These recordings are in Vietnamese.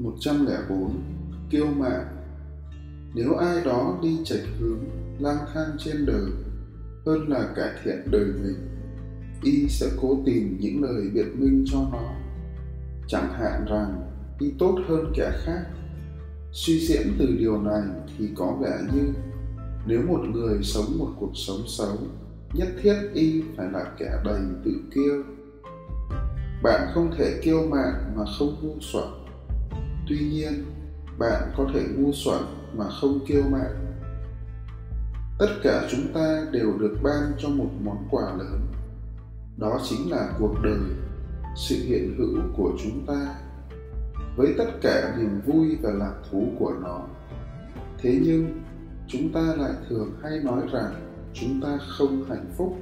104 Kiêu mạn Nếu ai đó đi chệch hướng, lang thang trên đời, hơn là cải thiện đời mình, y sẽ cố tìm những lời biện minh cho nó. Chẳng hạn rằng y tốt hơn kẻ khác. Suy diễn từ điều này thì có vẻ như nếu một người sống một cuộc sống xấu, nhất thiết y phải là kẻ đầy tự kiêu. Bạn không thể kiêu mạn mà không ngu xuẩn tuy nhiên, bạn có thể ngu xuẩn mà không kiêu mạn tất cả chúng ta đều được ban cho một món quà lớn. Đó chính là cuộc đời, sự hiện hữu của chúng ta, với tất cả niềm vui và lạc thú của nó. Thế nhưng, chúng ta lại thường hay nói rằng chúng ta không hạnh phúc.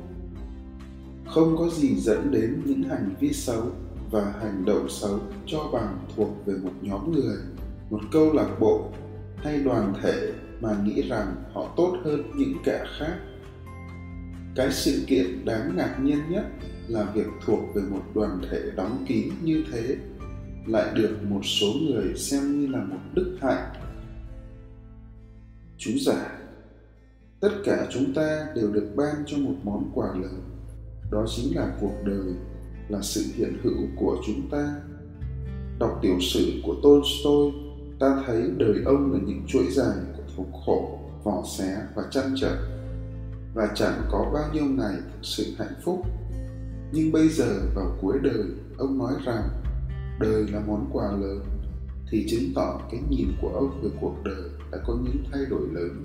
Không có gì dẫn đến những hành vi xấu và hành động xấu cho bằng thuộc về một nhóm người, một câu lạc bộ hay đoàn thể mà nghĩ rằng họ tốt hơn những kẻ khác. Cái sự kiện đáng ngạc nhiên nhất là việc thuộc về một đoàn thể đóng kín như thế lại được một số người xem như là một đức hạnh. Chú giải tất cả chúng ta đều được ban cho một món quà lớn, đó chính là cuộc đời là sự hiện hữu của chúng ta. Đọc tiểu sử của tolstoy, ta thấy đời ông là những chuỗi dài của thống khổ, vỏ xé và chăn trở. Và chẳng có bao nhiêu ngày thực sự hạnh phúc. Nhưng bây giờ, vào cuối đời, ông nói rằng, đời là món quà lớn, thì chứng tỏ cái nhìn của ông về cuộc đời đã có những thay đổi lớn.